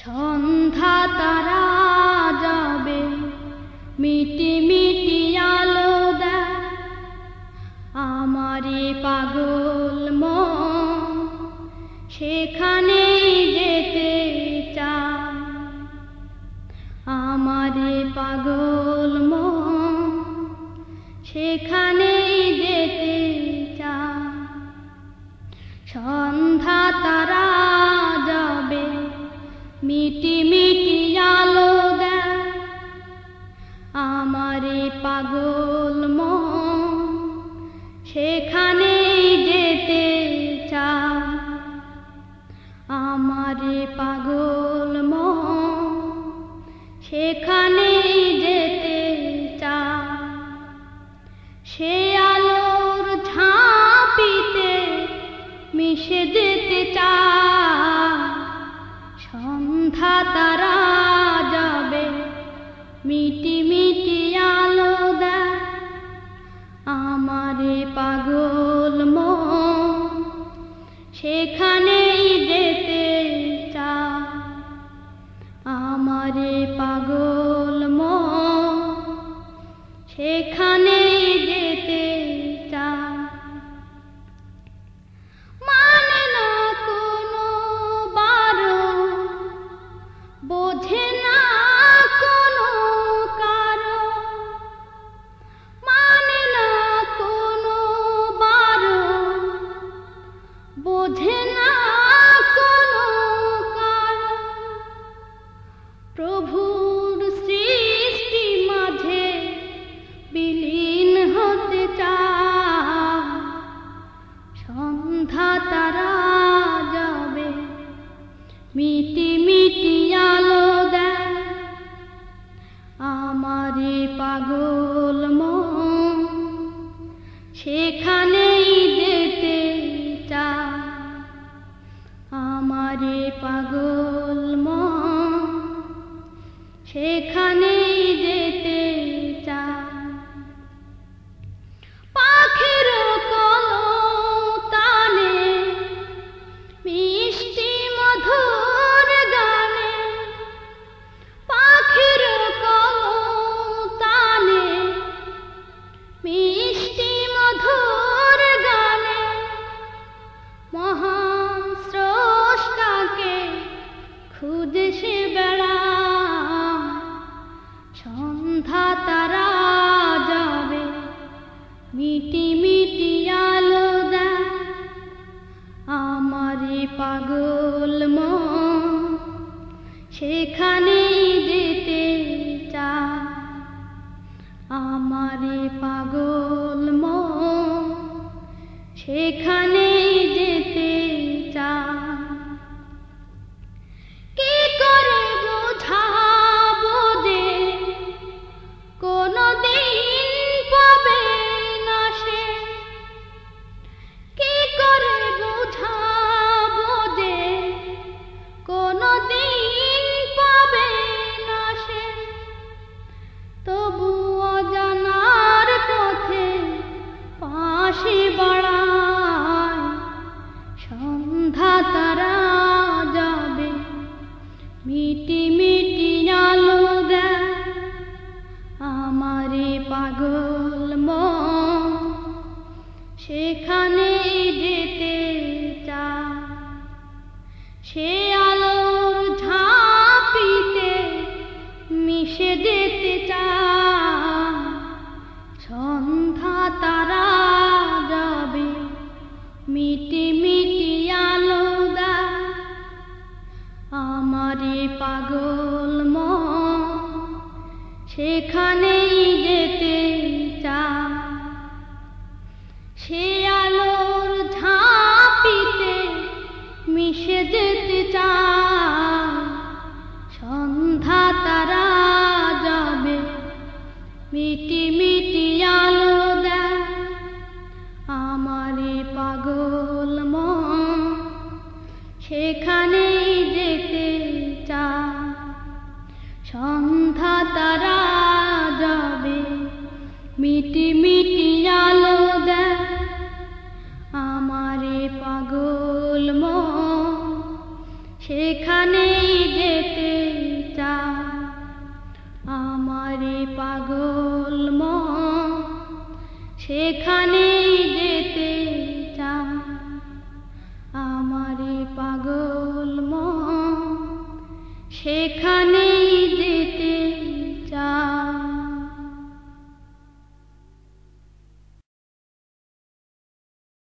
সন্ধ্যা তারা যাবে, মিটি মিটি আলো দেয় আমারে পাগল মন। সেখানেই যেতে চায় আমারে পাগল মন। সেখানেই মিটি মিটি আলো দেয় আমারে পাগল মন। সেখানেই যেতে চায় আমারে পাগল মন। সেখানেই যেতে চায় সে আলোর ঝাঁপিতে মিশে সন্ধ্যা তারা যাবে। মিটি মিটি আলো দেয় আমারে পাগল মন। সেখানেই যেতে চা আমারে পাগল মন। সেখানেই যেতে বোঝে না কোনো মানে বোঝে না কোনো প্রভুর সৃষ্টি মাঝে বিলীন হতে যাবে মিটি মিটি আমারে পাগল মা সেখানেই খুঁজে সে বেড়া। সন্ধ্যা তারা যাবে। মিটি মিটি আলো দেয়। আমারে পাগল সেখানেই যেতে চায়। সে আলোর ঝাঁপিতে মিশে যেতে চায়। সন্ধ্যা তারা যাবে, মিটি মিটি আলো দেয়। আমারে পাগল মন, সেখানেই যেতে মিটি মিটি আলো দেয় আমারে পাগল মন। সেখানেই যেতে চায়। সন্ধ্যা তারা যাবে, মিটি মিটি আলো দেয় আমারে পাগল মন। সেখানে পাগল মন সেখানেই যেতে চায় আমারে পাগল মন সেখানে